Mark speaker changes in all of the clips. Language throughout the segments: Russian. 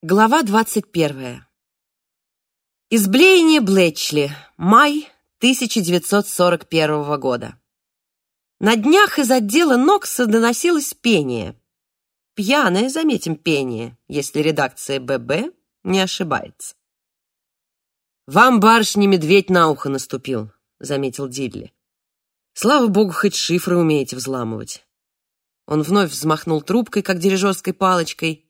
Speaker 1: Глава 21. Изблеяние Блэчли. Май 1941 года. На днях из отдела Нокса доносилось пение. Пьяное, заметим, пение, если редакция ББ не ошибается. «Вам, барышня, медведь на ухо наступил», — заметил Дидли. «Слава богу, хоть шифры умеете взламывать». Он вновь взмахнул трубкой, как дирижерской палочкой,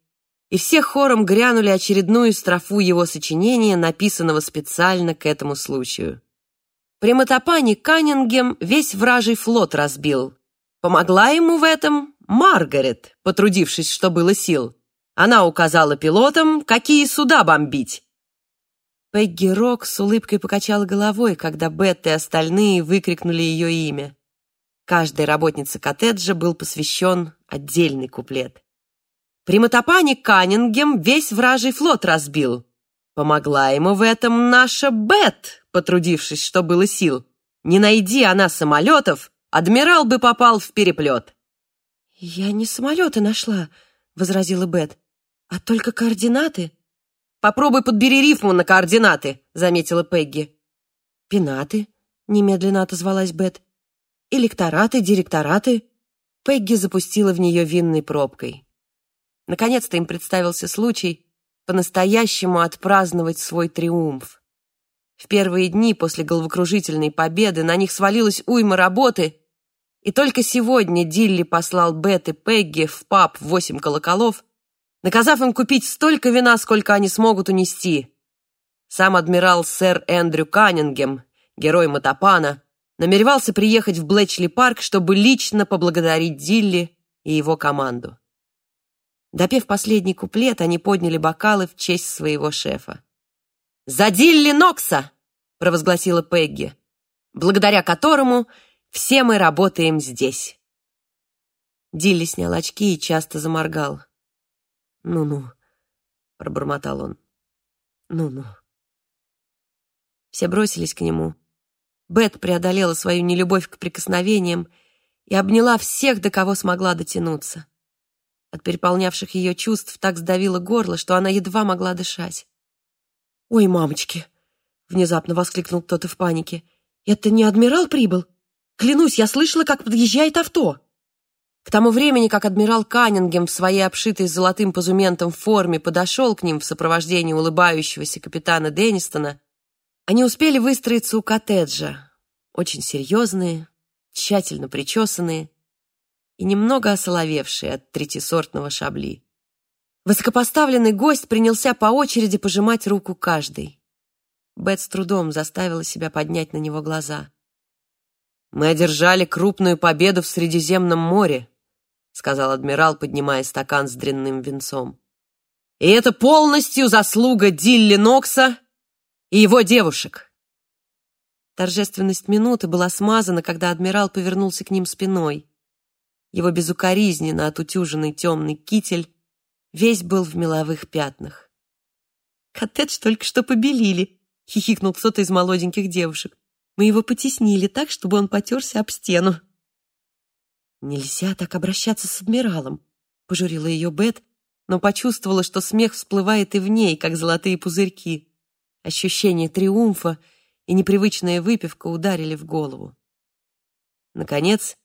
Speaker 1: и все хором грянули очередную строфу его сочинения, написанного специально к этому случаю. При мотопане Каннингем весь вражий флот разбил. Помогла ему в этом Маргарет, потрудившись, что было сил. Она указала пилотам, какие суда бомбить. Пегги Рок с улыбкой покачала головой, когда Бет и остальные выкрикнули ее имя. Каждой работнице коттеджа был посвящен отдельный куплет. При мотопане Каннингем весь вражий флот разбил. Помогла ему в этом наша Бет, потрудившись, что было сил. Не найди она самолетов, адмирал бы попал в переплет.
Speaker 2: «Я не самолеты нашла», — возразила Бет, — «а только координаты».
Speaker 1: «Попробуй подбери рифму на координаты», — заметила Пегги.
Speaker 2: «Пенаты», — немедленно отозвалась Бет. «Электораты, директораты».
Speaker 1: Пегги запустила в нее винной пробкой. Наконец-то им представился случай по-настоящему отпраздновать свой триумф. В первые дни после головокружительной победы на них свалилась уйма работы, и только сегодня Дилли послал Бет и Пегги в паб в восемь колоколов, наказав им купить столько вина, сколько они смогут унести. Сам адмирал сэр Эндрю Каннингем, герой Мотопана, намеревался приехать в Блэчли-парк, чтобы лично поблагодарить Дилли и его команду. Допев последний куплет, они подняли бокалы в честь своего шефа. «За Дилли Нокса!» — провозгласила Пегги, благодаря которому все мы работаем здесь. Дилли снял очки и часто заморгал. «Ну-ну», — пробормотал он. «Ну-ну». Все бросились к нему. Бет преодолела свою нелюбовь к прикосновениям и обняла всех, до кого смогла дотянуться. От переполнявших ее чувств так сдавило горло, что она едва могла дышать.
Speaker 2: «Ой, мамочки!» — внезапно воскликнул кто-то в панике. «Это не адмирал прибыл? Клянусь, я слышала, как подъезжает авто!»
Speaker 1: К тому времени, как адмирал Каннингем в своей обшитой золотым позументом форме подошел к ним в сопровождении улыбающегося капитана Деннистона, они успели выстроиться у коттеджа, очень серьезные, тщательно причесанные, и немного осоловевшие от третисортного шабли. Высокопоставленный гость принялся по очереди пожимать руку каждой. Бет с трудом заставила себя поднять на него глаза. «Мы одержали крупную победу в Средиземном море», сказал адмирал, поднимая стакан с дрянным венцом. «И это полностью заслуга Дилли Нокса и его девушек». Торжественность минуты была смазана, когда адмирал повернулся к ним спиной. Его безукоризненно отутюженный темный китель весь был в меловых пятнах.
Speaker 2: «Коттедж только что побелили», — хихикнул кто-то из молоденьких девушек. «Мы его потеснили так, чтобы он потерся об стену».
Speaker 1: «Нельзя так обращаться с адмиралом», — пожурила ее Бет, но почувствовала, что смех всплывает и в ней, как золотые пузырьки. Ощущение триумфа и непривычная выпивка ударили в голову. Наконец,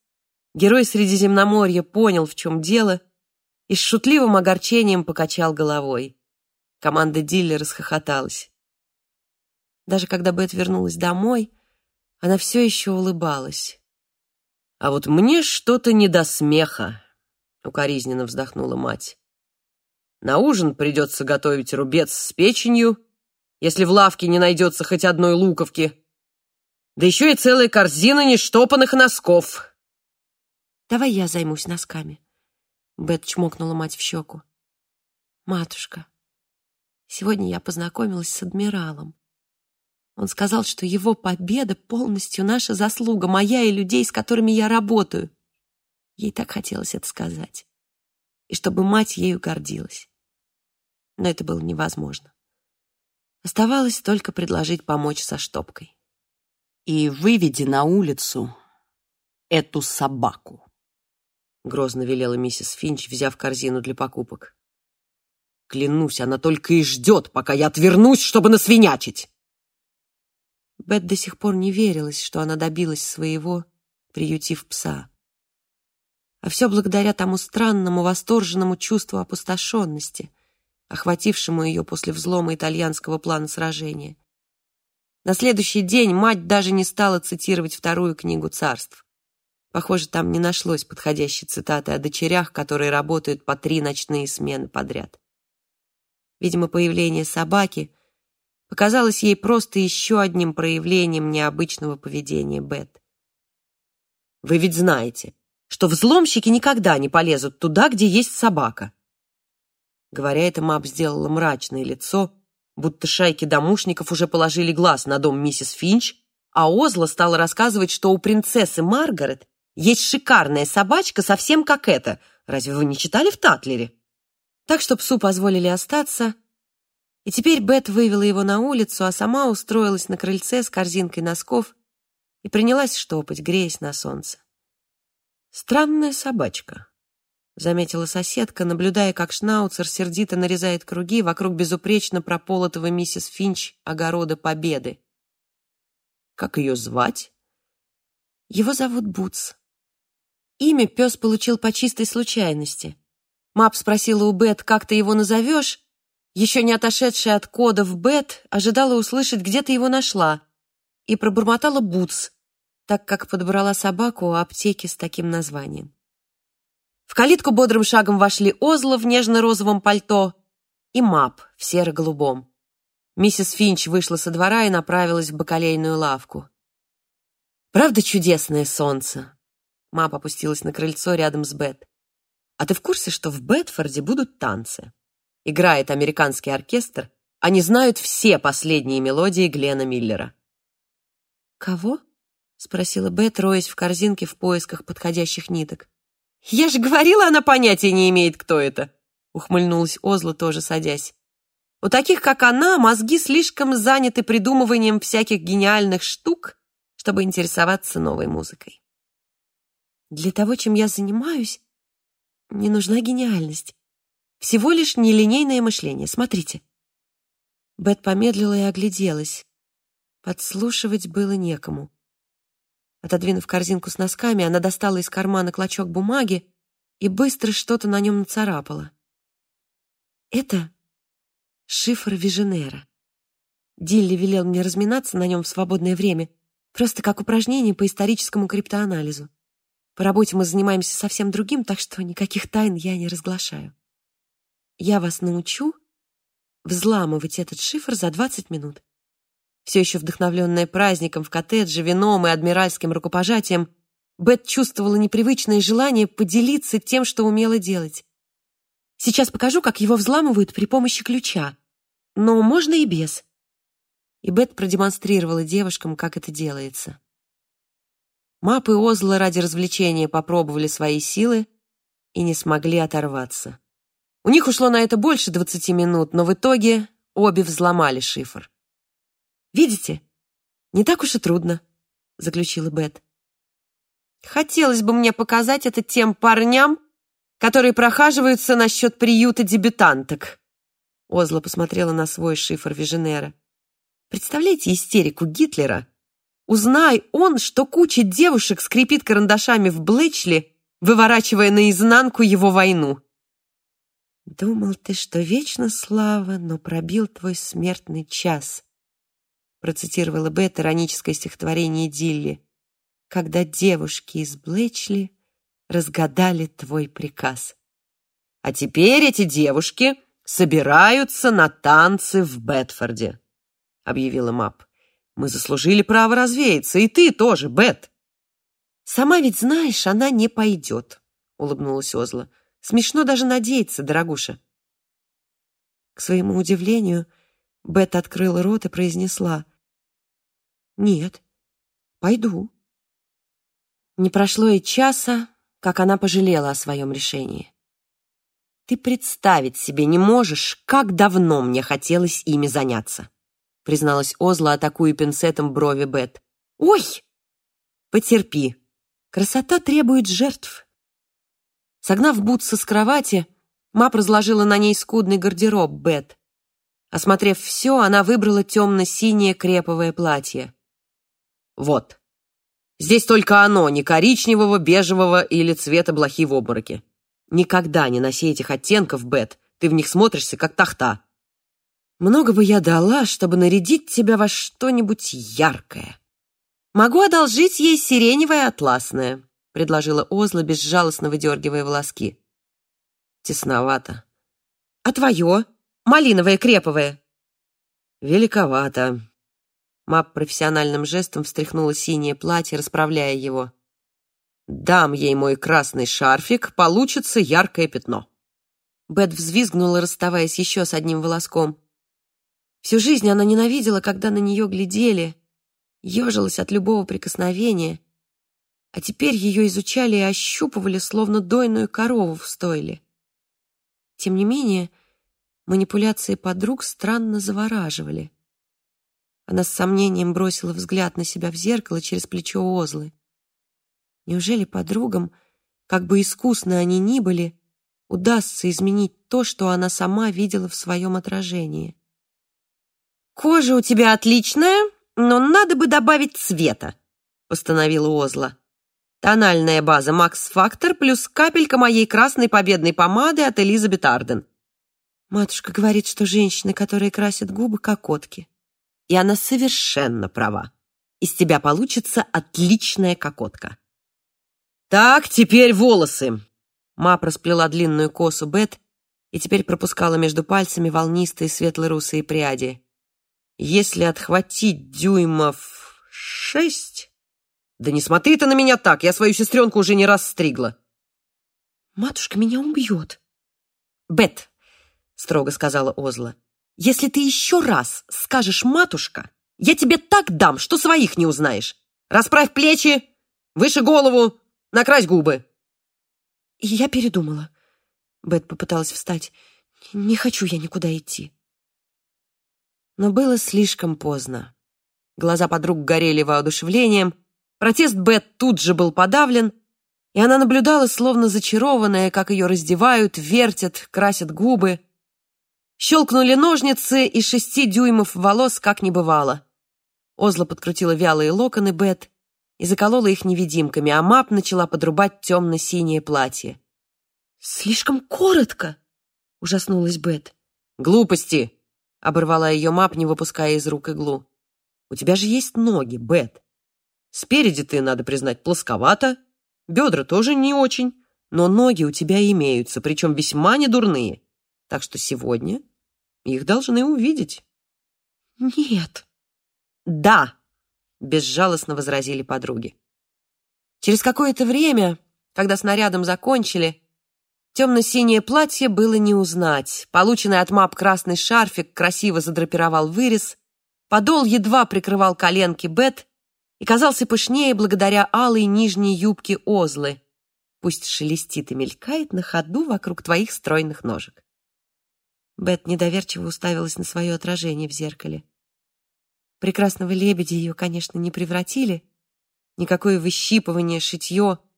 Speaker 1: Герой Средиземноморья понял, в чем дело, и с шутливым огорчением покачал головой. Команда Дилли расхохоталась. Даже когда Бет вернулась домой, она все еще улыбалась. «А вот мне что-то не до смеха», — укоризненно вздохнула мать. «На ужин придется готовить рубец с печенью, если в лавке не найдется хоть одной луковки. Да еще и целая корзина нештопанных носков».
Speaker 2: Давай я займусь носками. Бет чмокнула мать в щеку. Матушка, сегодня я познакомилась с адмиралом. Он сказал, что его победа полностью наша заслуга, моя и людей, с которыми я работаю. Ей так хотелось это сказать. И чтобы мать ею гордилась. Но это было невозможно. Оставалось только предложить помочь со штопкой.
Speaker 3: «И выведи на улицу эту собаку».
Speaker 1: — грозно велела миссис Финч, взяв корзину для покупок. Клянусь, она только и ждет, пока я отвернусь, чтобы насвинячить.
Speaker 2: Бет до сих пор не верилась, что она добилась своего, приютив пса. А все благодаря тому странному, восторженному чувству опустошенности, охватившему ее после взлома итальянского плана сражения. На следующий день мать даже не стала цитировать вторую книгу царств. Похоже, там не нашлось подходящей цитаты о дочерях, которые работают по три ночные смены подряд. Видимо, появление собаки показалось ей просто еще одним проявлением необычного поведения Бет.
Speaker 1: «Вы ведь знаете, что взломщики никогда не полезут туда, где есть собака». Говоря это, Мап сделала мрачное лицо, будто шайки домушников уже положили глаз на дом миссис Финч, а Озла стала рассказывать, что у принцессы Маргарет есть шикарная собачка, совсем как эта. Разве вы не читали в Татлере?
Speaker 2: Так что псу позволили остаться, и теперь Бет вывела его на улицу, а сама устроилась на крыльце с корзинкой носков и принялась штопать, греясь на солнце.
Speaker 1: «Странная собачка», — заметила соседка, наблюдая, как Шнауцер сердито нарезает круги вокруг безупречно прополотого миссис Финч огорода Победы. «Как ее звать?»
Speaker 2: «Его зовут Бутс». Имя пес получил по чистой случайности. Мап спросила у Бет, как ты его назовешь, еще не отошедшая от кода в Бет ожидала услышать, где ты его нашла, и пробормотала Бутс, так как подобрала собаку у аптеки с таким названием. В калитку бодрым шагом вошли Озла в нежно-розовом пальто и Мап в серо-голубом. Миссис Финч вышла со двора и направилась в бакалейную лавку. «Правда чудесное солнце?» Мап опустилась на крыльцо рядом с Бет. «А ты в курсе, что в Бетфорде будут танцы?» Играет американский оркестр, они знают все последние мелодии Глена Миллера. «Кого?» — спросила Бет, роясь в корзинке в поисках подходящих ниток. «Я же говорила, она понятия не имеет, кто это!» — ухмыльнулась Озла, тоже садясь. «У таких, как она, мозги слишком заняты придумыванием всяких гениальных штук, чтобы интересоваться новой музыкой. Для того, чем я занимаюсь, не нужна гениальность. Всего лишь нелинейное мышление. Смотрите». Бет помедлила и огляделась. Подслушивать было некому. Отодвинув корзинку с носками, она достала из кармана клочок бумаги и быстро что-то на нем нацарапала. Это шифр Виженера. Дилли велел мне разминаться на нем в свободное время, просто как упражнение по историческому криптоанализу. По работе мы занимаемся совсем другим, так что никаких тайн я не разглашаю. Я вас научу взламывать этот шифр за 20 минут. Все еще вдохновленная праздником в коттедже, вином и адмиральским рукопожатием, Бет чувствовала непривычное желание поделиться тем, что умела делать. Сейчас покажу, как его взламывают при помощи ключа. Но можно и без. И Бет продемонстрировала девушкам, как это делается. Мап и Озла ради развлечения попробовали свои силы и не смогли оторваться. У них ушло на это больше двадцати минут, но в итоге обе взломали шифр. «Видите, не так уж и трудно», — заключила Бет. «Хотелось бы мне показать это тем парням, которые прохаживаются насчет приюта дебютанток». Озла посмотрела на свой шифр Виженера. «Представляете истерику Гитлера? Узнай он, что куча девушек скрипит карандашами в Блэчли, выворачивая наизнанку его войну». «Думал ты, что вечно слава, но пробил твой смертный час», процитировала Бет ироническое стихотворение Дилли, когда девушки из Блэчли разгадали твой приказ. А теперь эти девушки собираются на танцы в Бетфорде, объявила Мап. Мы заслужили право развеяться, и ты тоже, Бет. Сама ведь знаешь, она не пойдет, улыбнулась Озла. Смешно даже надеяться, дорогуша. К своему удивлению, Бет открыла рот и произнесла: «Нет, пойду». Не прошло и часа, как она пожалела о своем решении. «Ты представить себе не можешь, как давно мне хотелось ими заняться», призналась Озла, атакуя пинцетом брови Бет. «Ой! Потерпи. Красота требует жертв». Согнав Бутса с кровати,
Speaker 1: Мап разложила на ней скудный гардероб Бет. Осмотрев все, она выбрала темно-синее креповое платье. Вот. Здесь только оно, не коричневого, бежевого или цвета блохи в обмороке. Никогда не носи этих оттенков, Бет. Ты в них смотришься, как тахта. Много бы я дала, чтобы нарядить тебя во что-нибудь яркое. Могу одолжить ей сиреневое атласное, предложила Озла, безжалостно выдергивая волоски. Тесновато. А твое? Малиновое креповое? Великовато. Мап профессиональным жестом встряхнула синее платье, расправляя его. «Дам ей мой красный шарфик, получится яркое пятно». Бет взвизгнула, расставаясь еще с одним волоском. Всю жизнь она ненавидела, когда на нее глядели, ежилась от любого прикосновения, а теперь ее изучали и ощупывали, словно дойную корову в стойле. Тем не менее, манипуляции подруг странно завораживали. Она с сомнением бросила взгляд на себя в зеркало через плечо Озлы. Неужели подругам, как бы искусно они ни были, удастся изменить то, что она сама видела в своем отражении? «Кожа у тебя отличная, но надо бы добавить цвета», — постановила Озла. «Тональная база Макс Фактор плюс капелька моей красной победной помады от Элизабет Арден». Матушка говорит, что женщины, которые красят губы, кокотки. И она совершенно права. Из тебя получится отличная кокотка. «Так, теперь волосы!» Мап расплела длинную косу Бет и теперь пропускала между пальцами волнистые светло-русые пряди. Если отхватить дюймов шесть... Да не смотри ты на меня так, я свою сестренку уже не раз стригла. Матушка меня убьет. Бет, строго сказала Озла, если ты еще раз скажешь матушка, я тебе так дам, что своих не узнаешь. Расправь плечи, выше голову, накрась губы. Я передумала. Бет попыталась встать. Не хочу я никуда идти. Но было слишком поздно. Глаза подруг горели воодушевлением, протест Бет тут же был подавлен, и она наблюдала, словно зачарованная, как ее раздевают, вертят, красят губы. Щелкнули ножницы, и шести дюймов волос как не бывало. Озла подкрутила вялые локоны Бет и заколола их невидимками, а Мап начала подрубать темно-синее платье. «Слишком коротко!» — ужаснулась Бет. «Глупости!» Оборвала ее мап, не выпуская из рук иглу. «У тебя же есть ноги, Бет. Спереди ты, надо признать, плосковато, бедра тоже не очень, но ноги у тебя имеются, причем весьма недурные. Так что сегодня их должны увидеть». «Нет». «Да», — безжалостно возразили подруги. Через какое-то время, когда снарядом закончили, Темно-синее платье было не узнать. Полученный от мап красный шарфик красиво задрапировал вырез. Подол едва прикрывал коленки Бет и казался пышнее благодаря алой нижней юбке Озлы. Пусть шелестит и мелькает на ходу вокруг твоих стройных ножек. Бет недоверчиво уставилась на свое отражение в зеркале. Прекрасного лебедя ее, конечно, не превратили. Никакое выщипывание, шитье —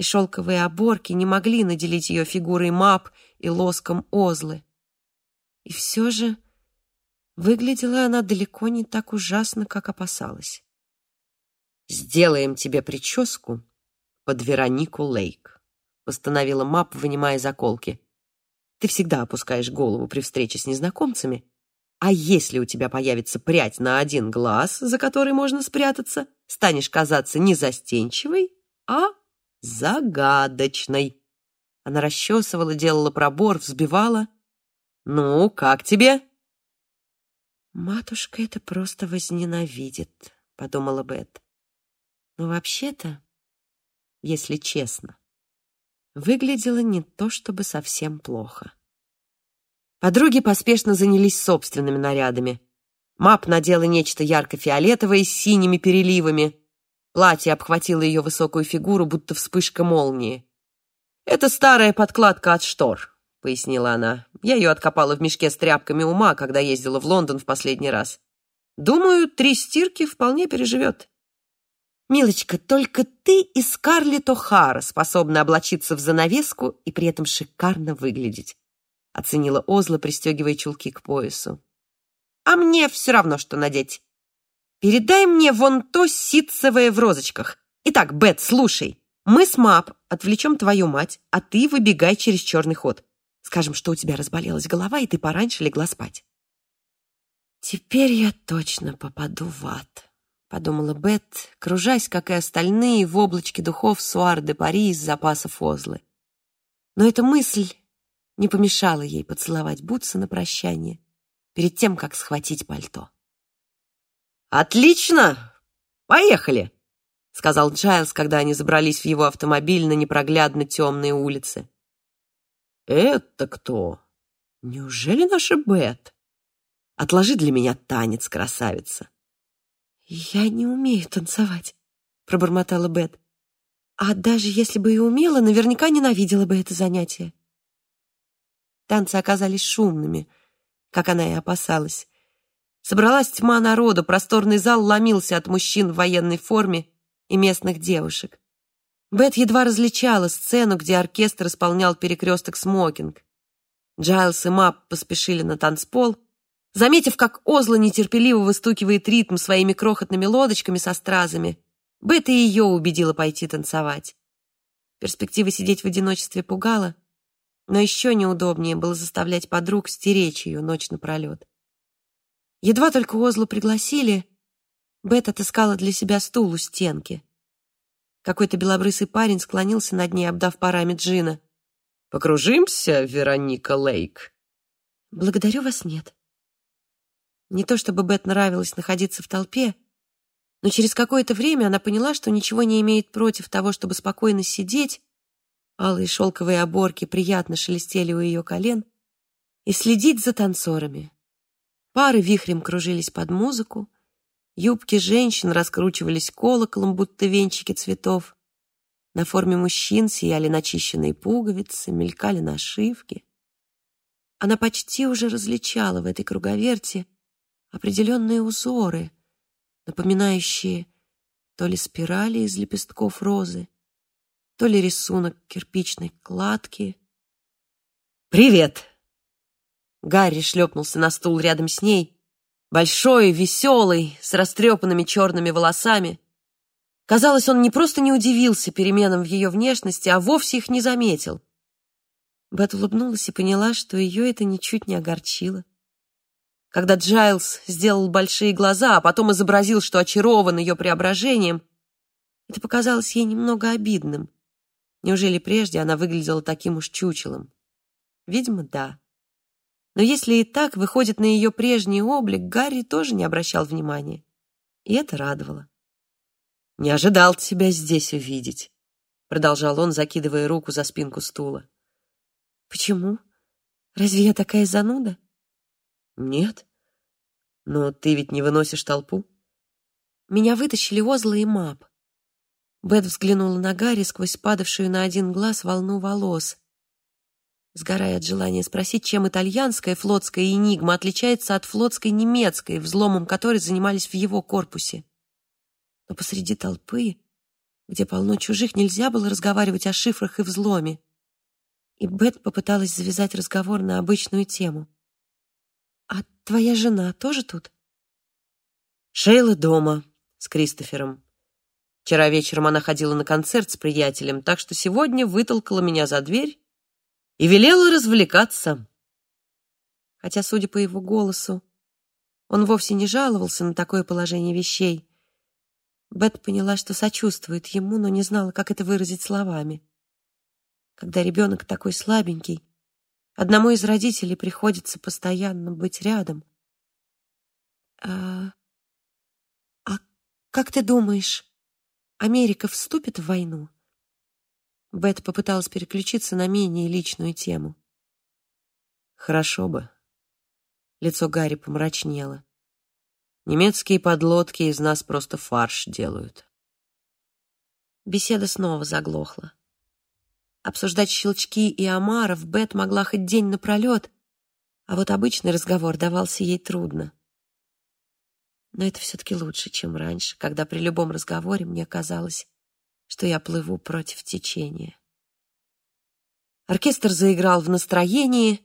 Speaker 1: и шелковые оборки не могли наделить ее фигурой мап и лоском озлы. И все же выглядела она далеко не так ужасно, как опасалась. «Сделаем тебе прическу под Веронику Лейк», — постановила Мап, вынимая заколки. «Ты всегда опускаешь голову при встрече с незнакомцами, а если у тебя появится прядь на один глаз, за который можно спрятаться, станешь казаться не застенчивой, а загадочной. Она расчесывала, делала пробор, взбивала. «Ну, как тебе?» «Матушка это просто возненавидит», — подумала Бет. «Но вообще-то, если честно, выглядело не то чтобы совсем плохо». Подруги поспешно занялись собственными нарядами. Мап надела нечто ярко-фиолетовое с синими переливами, Платье обхватило ее высокую фигуру, будто вспышка молнии. «Это старая подкладка от штор», — пояснила она. «Я ее откопала в мешке с тряпками ума, когда ездила в Лондон в последний раз. Думаю, три стирки вполне переживет». «Милочка, только ты и Скарлетт О'Хара способны облачиться в занавеску и при этом шикарно выглядеть», — оценила Озла, пристегивая чулки к поясу. «А мне все равно, что надеть. Передай мне вон то ситцевое в розочках. Итак, Бет, слушай. Мы с Мап отвлечем твою мать, а ты выбегай через черный ход. Скажем, что у тебя разболелась голова, и ты пораньше легла спать».
Speaker 2: «Теперь я точно попаду в ад», — подумала Бет, кружась, как и остальные, в облачке духов Суар де Пари из запасов Озлы. Но эта мысль не помешала ей поцеловать Бутса на прощание перед тем, как схватить пальто.
Speaker 1: «Отлично! Поехали!» — сказал Джайлз, когда они забрались в его автомобиль на непроглядно темные улицы. «Это кто? Неужели наша Бет? Отложи для меня танец, красавица!»
Speaker 2: «Я не умею танцевать», — пробормотала Бет. «А даже если бы и умела, наверняка ненавидела бы это занятие». Танцы оказались шумными, как она и опасалась. Собралась тьма народа, просторный зал ломился от мужчин в военной форме и местных девушек. Бет едва различала сцену, где оркестр исполнял перекресток смокинг. Джайлс и Мап поспешили на танцпол. Заметив, как Озла нетерпеливо выстукивает ритм своими крохотными лодочками со стразами, Бет и ее убедила пойти танцевать. Перспектива сидеть в одиночестве пугала, но еще неудобнее было заставлять подруг стеречь ее ночь напролет. Едва только Озлу пригласили, Бет отыскала для себя стул у стенки. Какой-то белобрысый парень склонился над ней, обдав парами джина.
Speaker 1: «Покружимся, Вероника Лейк?»
Speaker 2: «Благодарю вас, нет». Не то чтобы Бет нравилось находиться в толпе, но через какое-то время она поняла, что ничего не имеет против того, чтобы спокойно сидеть Алые шелковые оборки приятно шелестели у ее колен, и следить за танцорами. Пары вихрем кружились под музыку, юбки женщин раскручивались колоколом, будто венчики цветов. На форме мужчин сияли начищенные пуговицы, мелькали нашивки. Она почти уже различала в этой круговерти определенные узоры, напоминающие то ли спирали из лепестков розы, то ли рисунок кирпичной кладки.
Speaker 1: «Привет!» Гарри шлепнулся на стул рядом с ней, большой, веселый, с растрепанными черными волосами. Казалось, он не просто не удивился переменам в ее внешности, а вовсе их не заметил.
Speaker 2: Бет улыбнулась и поняла, что ее это ничуть не огорчило. Когда Джайлз сделал большие глаза, а потом изобразил, что очарован ее преображением, это показалось ей немного обидным. Неужели прежде она выглядела таким уж чучелом? Видимо, да. Но если и так выходит на ее прежний облик, Гарри тоже не обращал внимания. И это радовало.
Speaker 1: «Не ожидал тебя здесь увидеть», — продолжал он, закидывая руку за спинку стула.
Speaker 2: «Почему? Разве я такая зануда?»
Speaker 1: «Нет. Но ты ведь не выносишь толпу?»
Speaker 2: Меня вытащили Озла и Мап. Бет взглянула на Гарри сквозь падавшую на один глаз волну волос, сгорая от желания спросить, чем итальянская флотская энигма отличается от флотской немецкой, взломом которой занимались в его корпусе. Но посреди толпы, где полно чужих, нельзя было разговаривать о шифрах и взломе. И Бет попыталась завязать разговор на обычную тему. «А твоя жена тоже тут?»
Speaker 1: «Шейла дома с Кристофером», Вчера вечером она ходила на концерт с приятелем, так что сегодня вытолкала меня за дверь и велела развлекаться.
Speaker 2: Хотя, судя по его голосу, он вовсе не жаловался на такое положение вещей. Бет поняла, что сочувствует ему, но не знала, как это выразить словами. Когда ребенок такой слабенький, одному из родителей приходится постоянно быть рядом. «А, а как ты думаешь, Америка вступит в войну? Бет попыталась переключиться на менее личную тему.
Speaker 1: Хорошо бы. Лицо Гарри помрачнело. Немецкие подлодки из нас просто фарш делают.
Speaker 2: Беседа снова заглохла. Обсуждать щелчки и омаров Бет могла хоть день напролет, а вот обычный разговор давался ей трудно. Но это все-таки лучше, чем раньше, когда при любом разговоре мне казалось, что я плыву против течения. Оркестр заиграл в настроении,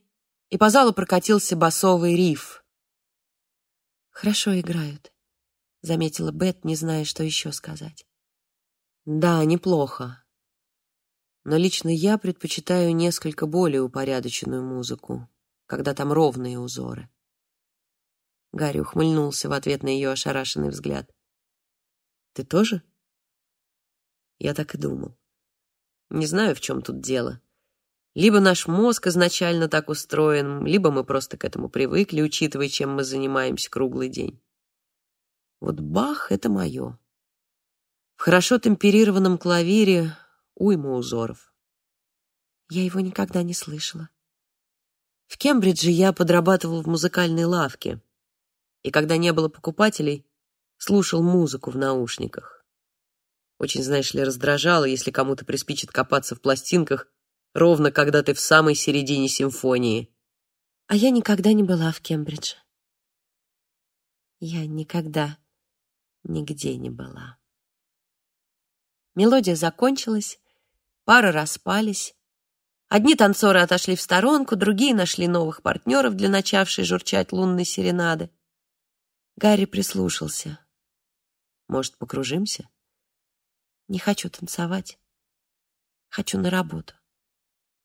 Speaker 1: и по залу прокатился басовый риф.
Speaker 2: «Хорошо играют», — заметила Бет, не зная, что еще сказать.
Speaker 1: «Да, неплохо. Но лично я предпочитаю несколько более упорядоченную музыку, когда там ровные узоры». Гарри ухмыльнулся в ответ на ее ошарашенный взгляд. «Ты тоже?» Я так и думал. Не знаю, в чем тут дело. Либо наш мозг изначально так устроен, либо мы просто к этому привыкли, учитывая, чем мы занимаемся круглый день. Вот Бах — это мое. В хорошо темперированном клавире уйма узоров.
Speaker 2: Я его никогда не слышала.
Speaker 1: В Кембридже я подрабатывал в музыкальной лавке, и когда не было покупателей, слушал музыку в наушниках. Очень, знаешь ли, раздражало, если кому-то приспичит копаться в пластинках, ровно когда ты в самой середине симфонии.
Speaker 2: А я никогда не была в Кембридже. Я никогда нигде не была. Мелодия закончилась, пары распались. Одни танцоры отошли в сторонку, другие нашли новых партнеров для начавшей журчать лунной серенады. Гарри прислушался.
Speaker 1: «Может, покружимся?»
Speaker 2: «Не хочу танцевать. Хочу на работу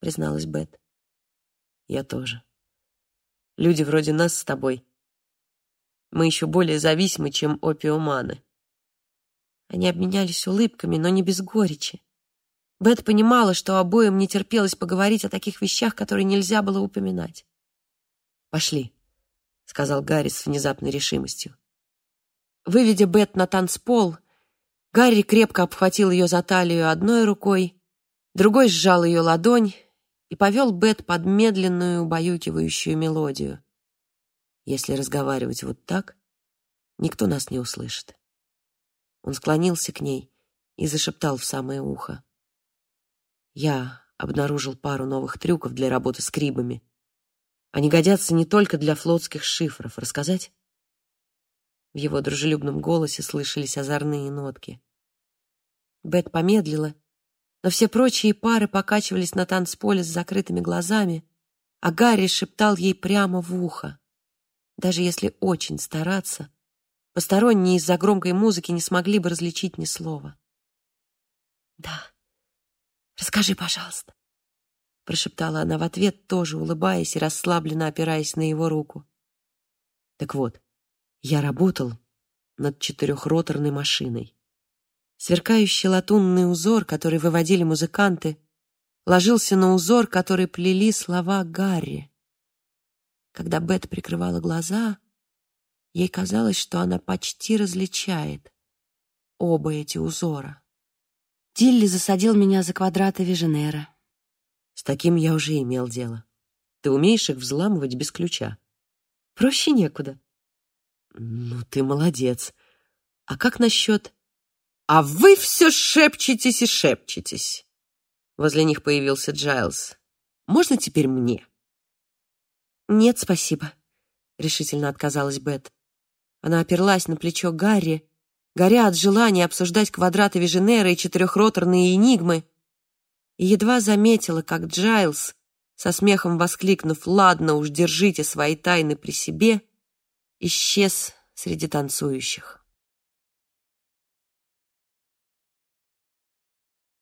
Speaker 2: призналась Бет.
Speaker 1: Я тоже. Люди вроде нас с тобой. Мы еще более зависимы, чем опиуманы.
Speaker 2: Они обменялись улыбками, но не без горечи. Бет понимала, что обоим не терпелось поговорить о таких вещах, которые нельзя было упоминать.
Speaker 1: «Пошли», — сказал Гарри с внезапной решимостью.
Speaker 2: Выведя Бет на танцпол, Гарри крепко обхватил ее за талию одной рукой, другой сжал ее ладонь и повел Бет под медленную, убаюкивающую мелодию.
Speaker 1: Если разговаривать вот так, никто нас не услышит. Он склонился к ней и зашептал в самое ухо. Я обнаружил пару новых трюков для работы с крибами. Они годятся не только для флотских шифров. Рассказать? В его дружелюбном голосе слышались озорные нотки.
Speaker 2: Бет помедлила но все прочие пары покачивались на танцполе с закрытыми глазами, а Гарри шептал ей прямо в ухо. Даже если очень стараться, посторонние из-за громкой музыки не смогли бы различить ни слова. «Да, расскажи, пожалуйста», — прошептала она в ответ, тоже улыбаясь и расслабленно опираясь на его руку.
Speaker 1: «Так вот, я работал над четырехроторной машиной.
Speaker 2: Сверкающий латунный узор, который выводили музыканты, ложился на узор, который плели слова Гарри. Когда Бет прикрывала глаза, ей казалось, что она почти различает оба эти узора. Дилли засадил меня за квадраты Виженера.
Speaker 1: С таким я уже имел дело. Ты умеешь их взламывать без ключа?
Speaker 2: Проще некуда.
Speaker 1: Ну, ты молодец. А как насчет «А вы все шепчетесь и шепчетесь!» Возле них появился Джайлз. «Можно теперь мне?»
Speaker 2: «Нет, спасибо», — решительно отказалась Бет. Она оперлась на плечо Гарри, горя от желания обсуждать квадраты Виженера и четырехроторные энигмы, и едва заметила, как Джайлз, со смехом воскликнув «Ладно уж, держите свои тайны при себе», исчез среди танцующих.